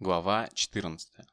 Глава 14.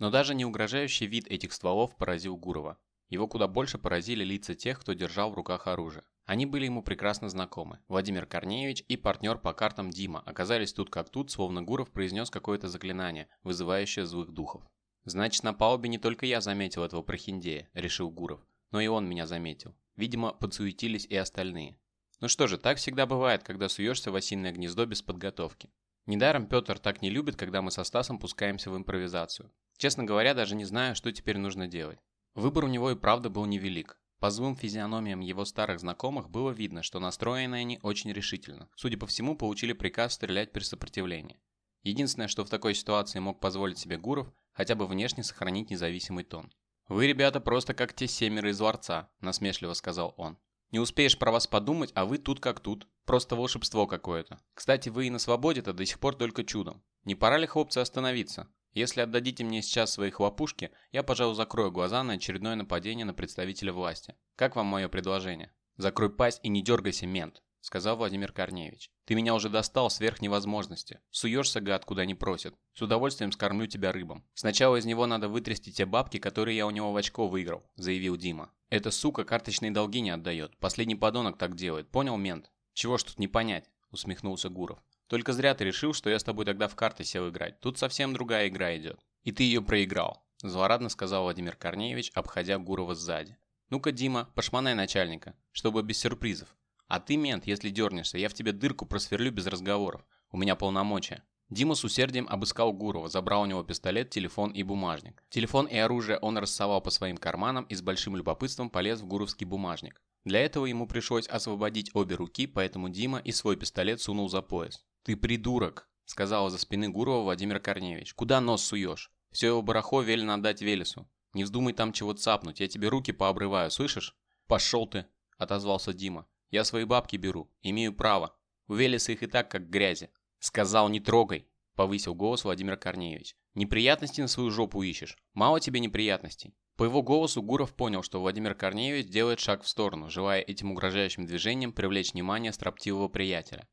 Но даже не угрожающий вид этих стволов поразил Гурова. Его куда больше поразили лица тех, кто держал в руках оружие. Они были ему прекрасно знакомы. Владимир Корнеевич и партнер по картам Дима оказались тут как тут, словно Гуров произнес какое-то заклинание, вызывающее злых духов. «Значит, на палубе не только я заметил этого прохиндея», – решил Гуров, – «но и он меня заметил. Видимо, подсуетились и остальные». Ну что же, так всегда бывает, когда суешься в осиное гнездо без подготовки. Недаром Петр так не любит, когда мы со Стасом пускаемся в импровизацию. Честно говоря, даже не знаю, что теперь нужно делать. Выбор у него и правда был невелик. По злым физиономиям его старых знакомых было видно, что настроены они очень решительно. Судя по всему, получили приказ стрелять при сопротивлении. Единственное, что в такой ситуации мог позволить себе Гуров, хотя бы внешне сохранить независимый тон. «Вы, ребята, просто как те семеро из ларца», – насмешливо сказал он. «Не успеешь про вас подумать, а вы тут как тут. Просто волшебство какое-то. Кстати, вы и на свободе-то до сих пор только чудом. Не пора ли, хлопцы, остановиться? Если отдадите мне сейчас свои хлопушки, я, пожалуй, закрою глаза на очередное нападение на представителя власти. Как вам мое предложение? Закрой пасть и не дергайся, мент, сказал Владимир Корнеевич. Ты меня уже достал сверх невозможности. Суешься, гад, куда не просят. С удовольствием скормлю тебя рыбам. Сначала из него надо вытрясти те бабки, которые я у него в очко выиграл, заявил Дима. Эта сука карточные долги не отдает. Последний подонок так делает. Понял, мент? «Чего ж тут не понять?» – усмехнулся Гуров. «Только зря ты решил, что я с тобой тогда в карты сел играть. Тут совсем другая игра идет. И ты ее проиграл», – злорадно сказал Владимир Корнеевич, обходя Гурова сзади. «Ну-ка, Дима, пошмонай начальника, чтобы без сюрпризов. А ты, мент, если дернешься, я в тебе дырку просверлю без разговоров. У меня полномочия». Дима с усердием обыскал Гурова, забрал у него пистолет, телефон и бумажник. Телефон и оружие он рассовал по своим карманам и с большим любопытством полез в гуровский бумажник. Для этого ему пришлось освободить обе руки, поэтому Дима и свой пистолет сунул за пояс. «Ты придурок!» – сказал за спины Гурова Владимир Корнеевич. «Куда нос суешь? Все его барахо велено отдать Велесу. Не вздумай там чего цапнуть, я тебе руки пообрываю, слышишь?» «Пошел ты!» – отозвался Дима. «Я свои бабки беру, имею право. У Велеса их и так как грязи». «Сказал, не трогай!» – повысил голос Владимир Корнеевич. «Неприятности на свою жопу ищешь? Мало тебе неприятностей?» По его голосу Гуров понял, что Владимир Корнеевич делает шаг в сторону, желая этим угрожающим движением привлечь внимание строптивого приятеля.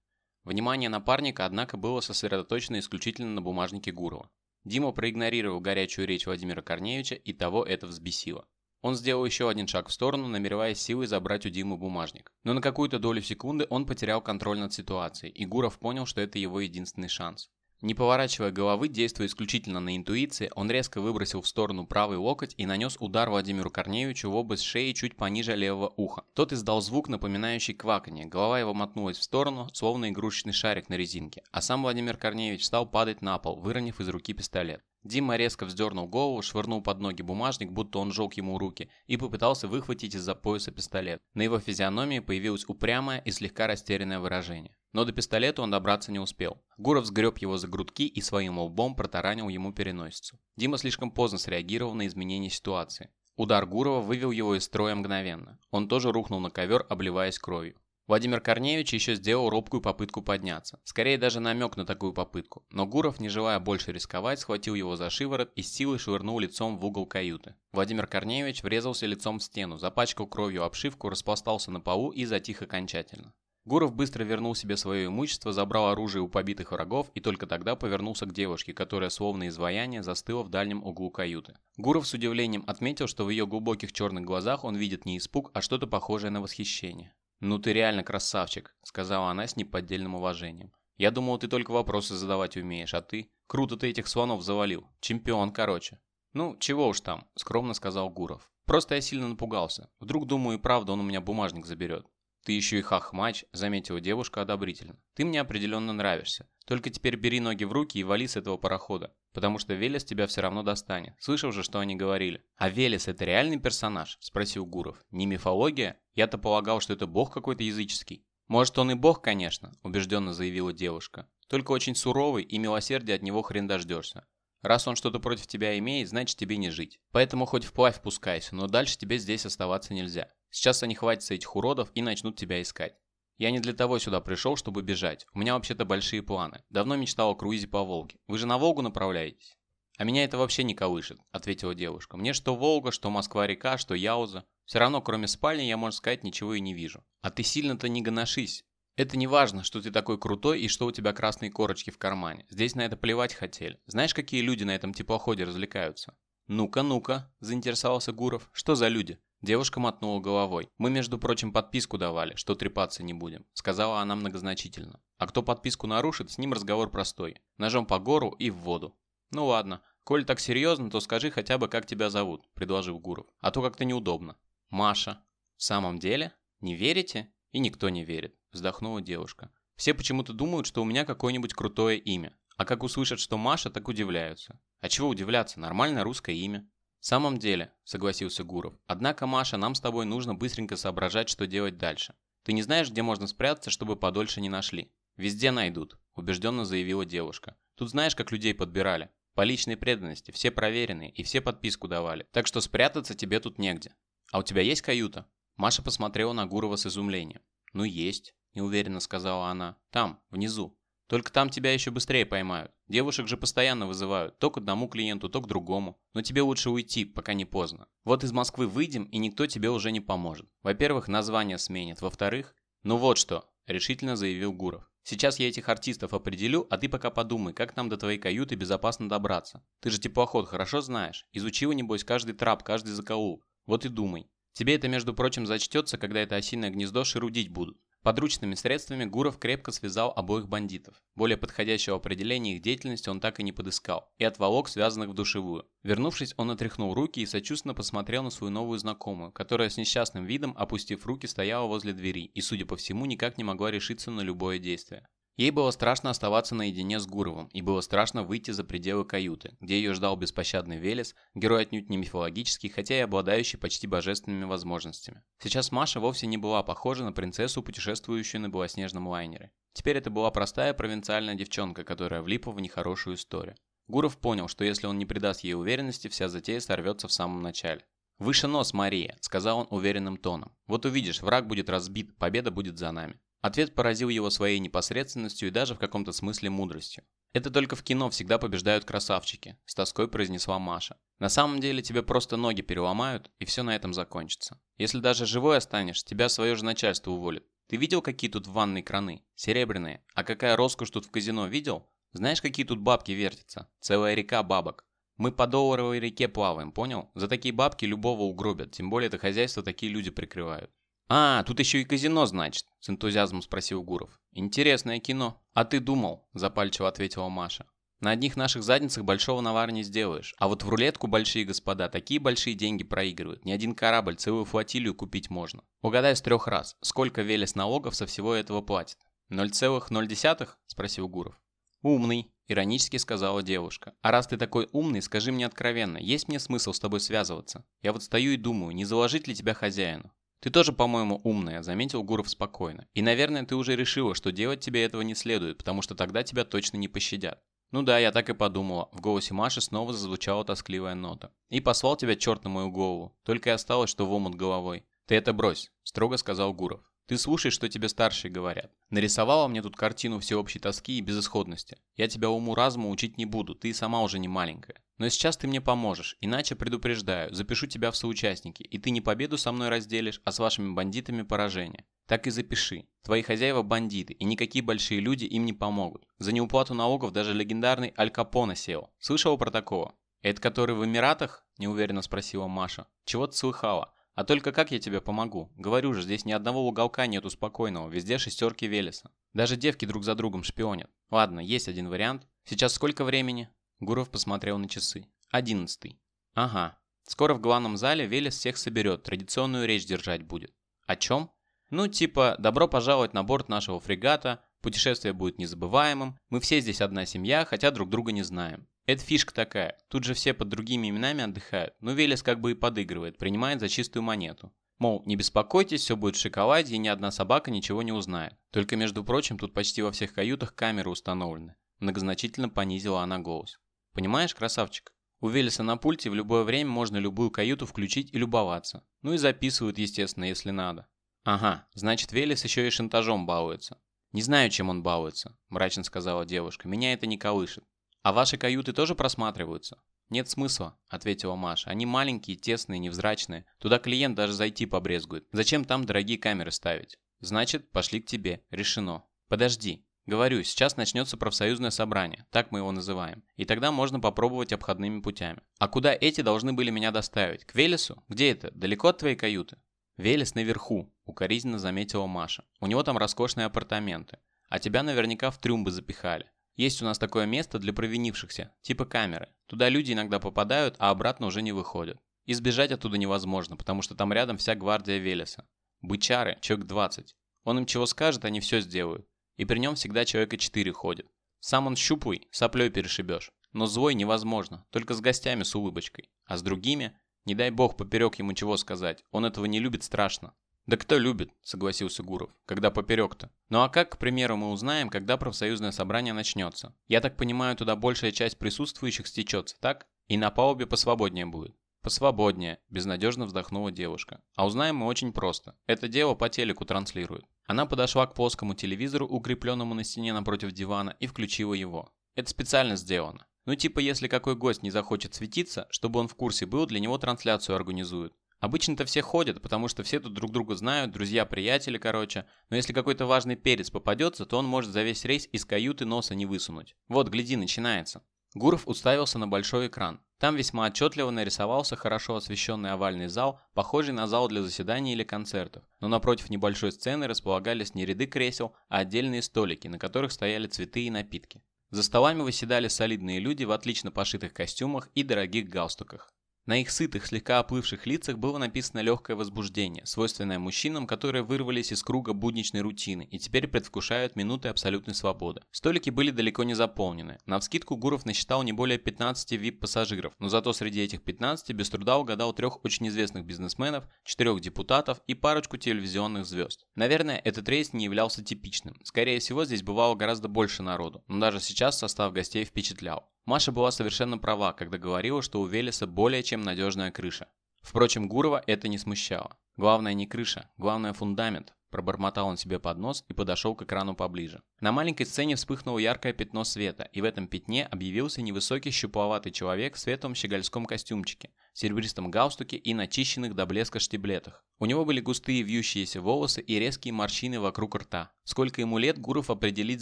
Внимание напарника, однако, было сосредоточено исключительно на бумажнике Гурова. Дима проигнорировал горячую речь Владимира Корнеевича, и того это взбесило. Он сделал еще один шаг в сторону, намереваясь силой забрать у Димы бумажник. Но на какую-то долю секунды он потерял контроль над ситуацией, и Гуров понял, что это его единственный шанс. Не поворачивая головы, действуя исключительно на интуиции, он резко выбросил в сторону правый локоть и нанес удар Владимиру Корнеевичу в область шеи чуть пониже левого уха. Тот издал звук, напоминающий кваканье. Голова его мотнулась в сторону, словно игрушечный шарик на резинке, а сам Владимир Корнеевич стал падать на пол, выронив из руки пистолет. Дима резко вздернул голову, швырнул под ноги бумажник, будто он жег ему руки, и попытался выхватить из-за пояса пистолет. На его физиономии появилось упрямое и слегка растерянное выражение. Но до пистолета он добраться не успел. Гуров сгреб его за грудки и своим лбом протаранил ему переносицу. Дима слишком поздно среагировал на изменение ситуации. Удар Гурова вывел его из строя мгновенно. Он тоже рухнул на ковер, обливаясь кровью. Владимир Корнеевич еще сделал робкую попытку подняться. Скорее даже намек на такую попытку. Но Гуров, не желая больше рисковать, схватил его за шиворот и с силой швырнул лицом в угол каюты. Владимир Корнеевич врезался лицом в стену, запачкал кровью обшивку, распластался на полу и затих окончательно. Гуров быстро вернул себе свое имущество, забрал оружие у побитых врагов и только тогда повернулся к девушке, которая словно изваяние застыла в дальнем углу каюты. Гуров с удивлением отметил, что в ее глубоких черных глазах он видит не испуг, а что-то похожее на восхищение. «Ну ты реально красавчик», — сказала она с неподдельным уважением. «Я думал, ты только вопросы задавать умеешь, а ты? Круто ты этих слонов завалил. Чемпион, короче». «Ну, чего уж там», — скромно сказал Гуров. «Просто я сильно напугался. Вдруг, думаю, и правда он у меня бумажник заберет. «Ты еще и хахмач», — заметила девушка одобрительно. «Ты мне определенно нравишься. Только теперь бери ноги в руки и вали с этого парохода, потому что Велес тебя все равно достанет. Слышал же, что они говорили». «А Велес — это реальный персонаж?» — спросил Гуров. «Не мифология? Я-то полагал, что это бог какой-то языческий». «Может, он и бог, конечно», — убежденно заявила девушка. «Только очень суровый, и милосердия от него хрен дождешься. Раз он что-то против тебя имеет, значит тебе не жить. Поэтому хоть вплавь пускайся, но дальше тебе здесь оставаться нельзя. Сейчас они хватятся этих уродов и начнут тебя искать. Я не для того сюда пришел, чтобы бежать. У меня вообще-то большие планы. Давно мечтал о круизе по Волге. Вы же на Волгу направляетесь? А меня это вообще не колышет, ответила девушка. Мне что Волга, что Москва-река, что Яуза. Все равно, кроме спальни, я, можно сказать, ничего и не вижу. А ты сильно-то не гоношись. Это не важно, что ты такой крутой и что у тебя красные корочки в кармане. Здесь на это плевать хотели. Знаешь, какие люди на этом теплоходе развлекаются? Ну-ка, ну-ка, заинтересовался Гуров. Что за люди? Девушка мотнула головой. «Мы, между прочим, подписку давали, что трепаться не будем», — сказала она многозначительно. «А кто подписку нарушит, с ним разговор простой. Ножом по гору и в воду». «Ну ладно, коль так серьезно, то скажи хотя бы, как тебя зовут», — предложил Гуров. «А то как-то неудобно». «Маша». «В самом деле? Не верите?» «И никто не верит», — вздохнула девушка. «Все почему-то думают, что у меня какое-нибудь крутое имя. А как услышат, что Маша, так удивляются. А чего удивляться, нормальное русское имя». «В самом деле», — согласился Гуров. «Однако, Маша, нам с тобой нужно быстренько соображать, что делать дальше. Ты не знаешь, где можно спрятаться, чтобы подольше не нашли?» «Везде найдут», — убежденно заявила девушка. «Тут знаешь, как людей подбирали? По личной преданности, все проверенные и все подписку давали. Так что спрятаться тебе тут негде. А у тебя есть каюта?» Маша посмотрела на Гурова с изумлением. «Ну есть», — неуверенно сказала она. «Там, внизу. Только там тебя еще быстрее поймают. Девушек же постоянно вызывают, то к одному клиенту, то к другому. Но тебе лучше уйти, пока не поздно. Вот из Москвы выйдем, и никто тебе уже не поможет. Во-первых, название сменит. Во-вторых, ну вот что, решительно заявил Гуров. Сейчас я этих артистов определю, а ты пока подумай, как нам до твоей каюты безопасно добраться. Ты же теплоход хорошо знаешь. Изучила, небось, каждый трап, каждый закоул. Вот и думай. Тебе это, между прочим, зачтется, когда это осиное гнездо шерудить будут. Подручными средствами Гуров крепко связал обоих бандитов. Более подходящего определения их деятельности он так и не подыскал, и отволок связанных в душевую. Вернувшись, он отряхнул руки и сочувственно посмотрел на свою новую знакомую, которая с несчастным видом, опустив руки, стояла возле двери и, судя по всему, никак не могла решиться на любое действие. Ей было страшно оставаться наедине с Гуровым, и было страшно выйти за пределы каюты, где ее ждал беспощадный Велес, герой отнюдь не мифологический, хотя и обладающий почти божественными возможностями. Сейчас Маша вовсе не была похожа на принцессу, путешествующую на белоснежном лайнере. Теперь это была простая провинциальная девчонка, которая влипла в нехорошую историю. Гуров понял, что если он не придаст ей уверенности, вся затея сорвется в самом начале. «Выше нос, Мария», — сказал он уверенным тоном. «Вот увидишь, враг будет разбит, победа будет за нами». Ответ поразил его своей непосредственностью и даже в каком-то смысле мудростью. «Это только в кино всегда побеждают красавчики», – с тоской произнесла Маша. «На самом деле тебе просто ноги переломают, и все на этом закончится. Если даже живой останешь, тебя свое же начальство уволит. Ты видел, какие тут в ванной краны? Серебряные. А какая роскошь тут в казино, видел? Знаешь, какие тут бабки вертятся? Целая река бабок. Мы по долларовой реке плаваем, понял? За такие бабки любого угробят, тем более это хозяйство такие люди прикрывают. «А, тут еще и казино, значит?» – с энтузиазмом спросил Гуров. «Интересное кино». «А ты думал?» – запальчиво ответила Маша. «На одних наших задницах большого навара не сделаешь. А вот в рулетку большие господа такие большие деньги проигрывают. Ни один корабль, целую флотилию купить можно. Угадай с трех раз, сколько Велес налогов со всего этого платит?» «0,0?» – спросил Гуров. «Умный», – иронически сказала девушка. «А раз ты такой умный, скажи мне откровенно, есть мне смысл с тобой связываться? Я вот стою и думаю, не заложить ли тебя хозяину? «Ты тоже, по-моему, умная», — заметил Гуров спокойно. «И, наверное, ты уже решила, что делать тебе этого не следует, потому что тогда тебя точно не пощадят». «Ну да, я так и подумала». В голосе Маши снова зазвучала тоскливая нота. «И послал тебя черт на мою голову. Только и осталось, что в омут головой». «Ты это брось», — строго сказал Гуров. Ты слушай, что тебе старшие говорят. Нарисовала мне тут картину всеобщей тоски и безысходности. Я тебя уму-разуму учить не буду, ты сама уже не маленькая. Но сейчас ты мне поможешь, иначе предупреждаю, запишу тебя в соучастники, и ты не победу со мной разделишь, а с вашими бандитами поражение. Так и запиши. Твои хозяева бандиты, и никакие большие люди им не помогут. За неуплату налогов даже легендарный Аль Капоне сел. Слышала про такого? Это который в Эмиратах? Неуверенно спросила Маша. Чего ты слыхала? А только как я тебе помогу? Говорю же, здесь ни одного уголка нету спокойного, везде шестерки Велеса. Даже девки друг за другом шпионят. Ладно, есть один вариант. Сейчас сколько времени? Гуров посмотрел на часы. Одиннадцатый. Ага. Скоро в главном зале Велес всех соберет, традиционную речь держать будет. О чем? Ну, типа, добро пожаловать на борт нашего фрегата, путешествие будет незабываемым, мы все здесь одна семья, хотя друг друга не знаем. Это фишка такая. Тут же все под другими именами отдыхают. Но Велес как бы и подыгрывает, принимает за чистую монету. Мол, не беспокойтесь, все будет в шоколаде и ни одна собака ничего не узнает. Только, между прочим, тут почти во всех каютах камеры установлены. Многозначительно понизила она голос. Понимаешь, красавчик? У Велеса на пульте в любое время можно любую каюту включить и любоваться. Ну и записывают, естественно, если надо. Ага, значит Велес еще и шантажом балуется. Не знаю, чем он балуется, мрачно сказала девушка. Меня это не колышет. «А ваши каюты тоже просматриваются?» «Нет смысла», — ответила Маша. «Они маленькие, тесные, невзрачные. Туда клиент даже зайти побрезгует. Зачем там дорогие камеры ставить?» Значит, пошли к тебе. Решено. Подожди. Говорю, сейчас начнется профсоюзное собрание, так мы его называем. И тогда можно попробовать обходными путями. А куда эти должны были меня доставить? К Велесу? Где это? Далеко от твоей каюты? Велес наверху, укоризненно заметила Маша. У него там роскошные апартаменты. А тебя наверняка в трюмбы запихали. Есть у нас такое место для провинившихся, типа камеры. Туда люди иногда попадают, а обратно уже не выходят. Избежать оттуда невозможно, потому что там рядом вся гвардия Велеса. Бычары, человек 20. Он им чего скажет, они все сделают. И при нем всегда человека 4 ходит. Сам он щуплый, соплей перешибешь. Но злой невозможно, только с гостями с улыбочкой. А с другими, не дай бог поперек ему чего сказать, он этого не любит страшно. «Да кто любит?» – согласился Гуров. «Когда поперек-то?» «Ну а как, к примеру, мы узнаем, когда профсоюзное собрание начнется? Я так понимаю, туда большая часть присутствующих стечется, так? И на палубе посвободнее будет?» «Посвободнее», – безнадежно вздохнула девушка. «А узнаем мы очень просто. Это дело по телеку транслируют». Она подошла к плоскому телевизору, укрепленному на стене напротив дивана, и включила его. Это специально сделано. Ну типа если какой гость не захочет светиться, чтобы он в курсе был, для него трансляцию организуют. Обычно-то все ходят, потому что все тут друг друга знают, друзья-приятели, короче. Но если какой-то важный перец попадется, то он может за весь рейс из каюты носа не высунуть. Вот, гляди, начинается. Гуров уставился на большой экран. Там весьма отчетливо нарисовался хорошо освещенный овальный зал, похожий на зал для заседаний или концертов. Но напротив небольшой сцены располагались не ряды кресел, а отдельные столики, на которых стояли цветы и напитки. За столами выседали солидные люди в отлично пошитых костюмах и дорогих галстуках. На их сытых, слегка оплывших лицах было написано легкое возбуждение, свойственное мужчинам, которые вырвались из круга будничной рутины и теперь предвкушают минуты абсолютной свободы. Столики были далеко не заполнены. На вскидку Гуров насчитал не более 15 VIP-пассажиров, но зато среди этих 15 без труда угадал трех очень известных бизнесменов, четырех депутатов и парочку телевизионных звезд. Наверное, этот рейс не являлся типичным. Скорее всего, здесь бывало гораздо больше народу, но даже сейчас состав гостей впечатлял. Маша была совершенно права, когда говорила, что у Велеса более чем надежная крыша. Впрочем, Гурова это не смущало. Главное не крыша, главное фундамент. Пробормотал он себе под нос и подошел к экрану поближе. На маленькой сцене вспыхнуло яркое пятно света, и в этом пятне объявился невысокий щупловатый человек в светлом щегольском костюмчике, серебристом галстуке и начищенных до блеска штиблетах. У него были густые вьющиеся волосы и резкие морщины вокруг рта. Сколько ему лет, Гуров определить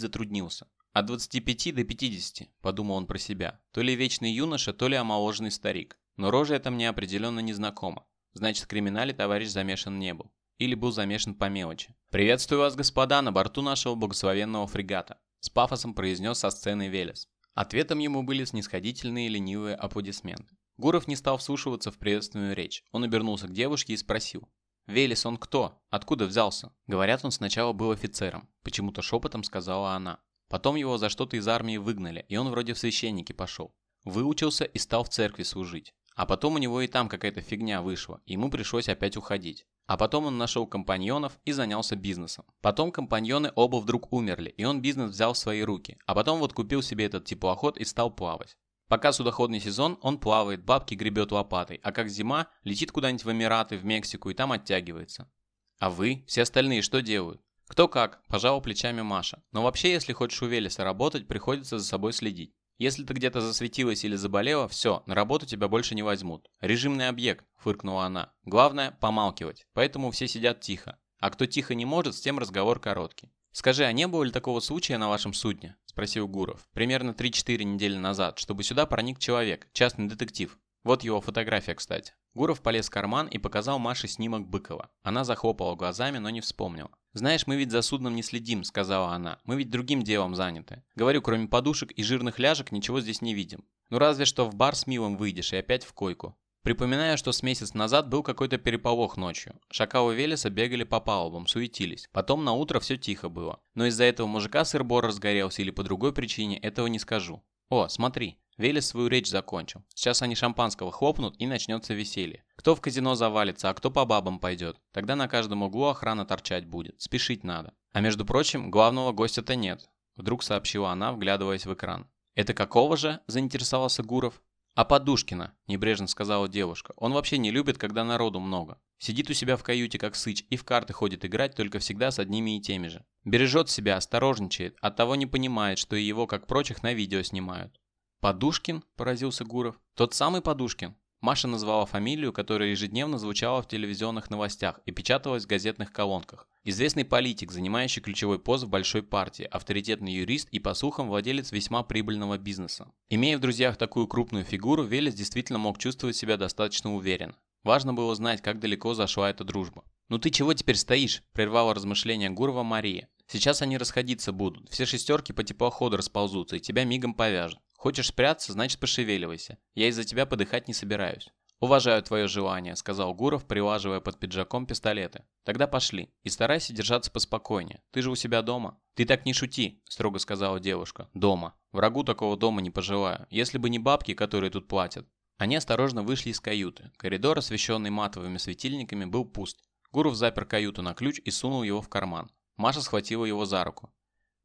затруднился. От 25 до 50, подумал он про себя. То ли вечный юноша, то ли омоложенный старик. Но рожа эта мне определенно не знакома. Значит, в криминале товарищ замешан не был. Или был замешан по мелочи. «Приветствую вас, господа, на борту нашего благословенного фрегата», с пафосом произнес со сцены Велес. Ответом ему были снисходительные ленивые аплодисменты. Гуров не стал вслушиваться в приветственную речь. Он обернулся к девушке и спросил. «Велес, он кто? Откуда взялся?» Говорят, он сначала был офицером. Почему-то шепотом сказала она. Потом его за что-то из армии выгнали, и он вроде в священники пошел. Выучился и стал в церкви служить. А потом у него и там какая-то фигня вышла, и ему пришлось опять уходить. А потом он нашел компаньонов и занялся бизнесом. Потом компаньоны оба вдруг умерли, и он бизнес взял в свои руки. А потом вот купил себе этот теплоход и стал плавать. Пока судоходный сезон, он плавает, бабки гребет лопатой, а как зима, летит куда-нибудь в Эмираты, в Мексику и там оттягивается. А вы, все остальные, что делают? Кто как, пожал плечами Маша. Но вообще, если хочешь у Велеса работать, приходится за собой следить. Если ты где-то засветилась или заболела, все, на работу тебя больше не возьмут. Режимный объект, фыркнула она. Главное, помалкивать. Поэтому все сидят тихо. А кто тихо не может, с тем разговор короткий. «Скажи, а не было ли такого случая на вашем судне?» – спросил Гуров. «Примерно 3-4 недели назад, чтобы сюда проник человек, частный детектив. Вот его фотография, кстати». Гуров полез в карман и показал Маше снимок Быкова. Она захлопала глазами, но не вспомнила. «Знаешь, мы ведь за судном не следим», — сказала она. «Мы ведь другим делом заняты. Говорю, кроме подушек и жирных ляжек ничего здесь не видим. Ну разве что в бар с милым выйдешь и опять в койку». Припоминаю, что с месяц назад был какой-то переполох ночью. Шакалы Велеса бегали по палубам, суетились. Потом на утро все тихо было. Но из-за этого мужика сыр-бор разгорелся или по другой причине, этого не скажу. О, смотри, Велес свою речь закончил. Сейчас они шампанского хлопнут и начнется веселье. Кто в казино завалится, а кто по бабам пойдет. Тогда на каждом углу охрана торчать будет. Спешить надо. А между прочим, главного гостя-то нет. Вдруг сообщила она, вглядываясь в экран. «Это какого же?» – заинтересовался Гуров. «А Подушкина», – небрежно сказала девушка. «Он вообще не любит, когда народу много. Сидит у себя в каюте, как сыч, и в карты ходит играть только всегда с одними и теми же. Бережет себя, осторожничает, оттого не понимает, что и его, как прочих, на видео снимают. «Подушкин?» – поразился Гуров. «Тот самый Подушкин?» Маша назвала фамилию, которая ежедневно звучала в телевизионных новостях и печаталась в газетных колонках. Известный политик, занимающий ключевой пост в большой партии, авторитетный юрист и, по слухам, владелец весьма прибыльного бизнеса. Имея в друзьях такую крупную фигуру, Велес действительно мог чувствовать себя достаточно уверенно. Важно было знать, как далеко зашла эта дружба. «Ну ты чего теперь стоишь?» – прервала размышления Гурова Мария. «Сейчас они расходиться будут. Все шестерки по теплоходу расползутся и тебя мигом повяжут. Хочешь спрятаться, значит пошевеливайся. Я из-за тебя подыхать не собираюсь». «Уважаю твое желание», — сказал Гуров, прилаживая под пиджаком пистолеты. «Тогда пошли. И старайся держаться поспокойнее. Ты же у себя дома». «Ты так не шути», — строго сказала девушка. «Дома. Врагу такого дома не пожелаю. Если бы не бабки, которые тут платят». Они осторожно вышли из каюты. Коридор, освещенный матовыми светильниками, был пуст. Гуров запер каюту на ключ и сунул его в карман. Маша схватила его за руку.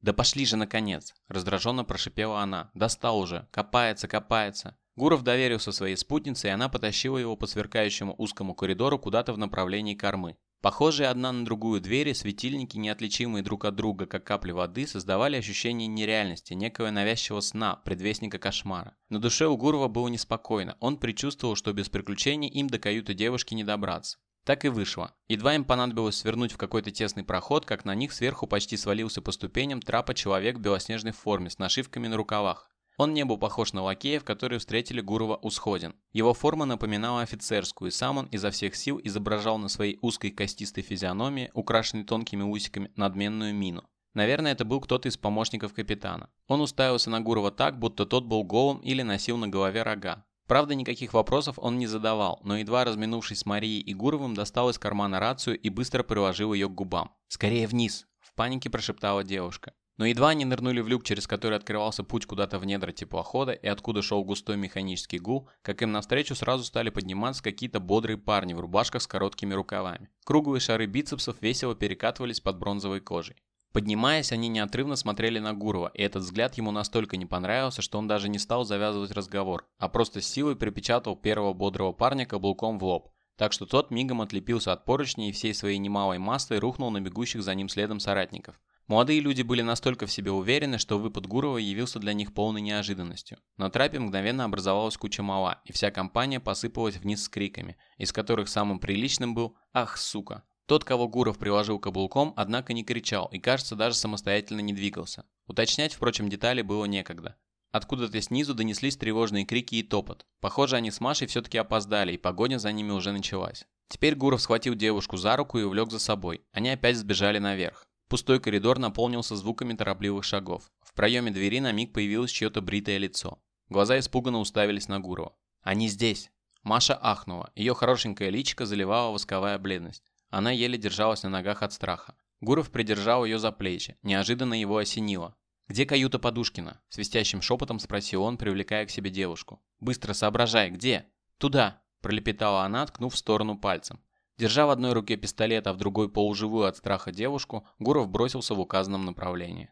«Да пошли же, наконец!» – раздраженно прошипела она. «Достал уже! Копается, копается!» Гуров доверился своей спутнице, и она потащила его по сверкающему узкому коридору куда-то в направлении кормы. Похожие одна на другую двери, светильники, неотличимые друг от друга, как капли воды, создавали ощущение нереальности, некого навязчивого сна, предвестника кошмара. На душе у Гурова было неспокойно, он предчувствовал, что без приключений им до каюты девушки не добраться. Так и вышло. Едва им понадобилось свернуть в какой-то тесный проход, как на них сверху почти свалился по ступеням трапа человек в белоснежной форме с нашивками на рукавах. Он не был похож на лакеев, которые встретили Гурова у сходин. Его форма напоминала офицерскую, и сам он изо всех сил изображал на своей узкой костистой физиономии, украшенной тонкими усиками, надменную мину. Наверное, это был кто-то из помощников капитана. Он уставился на Гурова так, будто тот был голым или носил на голове рога. Правда, никаких вопросов он не задавал, но едва разминувшись с Марией и Гуровым, достал из кармана рацию и быстро приложил ее к губам. «Скорее вниз!» – в панике прошептала девушка. Но едва они нырнули в люк, через который открывался путь куда-то в недра теплохода и откуда шел густой механический гул, как им навстречу сразу стали подниматься какие-то бодрые парни в рубашках с короткими рукавами. Круглые шары бицепсов весело перекатывались под бронзовой кожей. Поднимаясь, они неотрывно смотрели на Гурова, и этот взгляд ему настолько не понравился, что он даже не стал завязывать разговор, а просто силой припечатал первого бодрого парня каблуком в лоб, так что тот мигом отлепился от поручни и всей своей немалой массой рухнул на бегущих за ним следом соратников. Молодые люди были настолько в себе уверены, что выпад Гурова явился для них полной неожиданностью. На трапе мгновенно образовалась куча мала, и вся компания посыпалась вниз с криками, из которых самым приличным был «Ах, сука!». Тот, кого Гуров приложил каблуком, однако не кричал и, кажется, даже самостоятельно не двигался. Уточнять, впрочем, детали было некогда. Откуда-то снизу донеслись тревожные крики и топот. Похоже, они с Машей все-таки опоздали, и погоня за ними уже началась. Теперь Гуров схватил девушку за руку и увлек за собой. Они опять сбежали наверх. Пустой коридор наполнился звуками торопливых шагов. В проеме двери на миг появилось чье-то бритое лицо. Глаза испуганно уставились на Гурова. «Они здесь!» Маша ахнула. Ее хорошенькое личико заливала восковая бледность. Она еле держалась на ногах от страха. Гуров придержал ее за плечи. Неожиданно его осенило. «Где каюта Подушкина?» – свистящим шепотом спросил он, привлекая к себе девушку. «Быстро соображай, где?» «Туда!» – пролепетала она, ткнув в сторону пальцем. Держа в одной руке пистолет, а в другой полуживую от страха девушку, Гуров бросился в указанном направлении.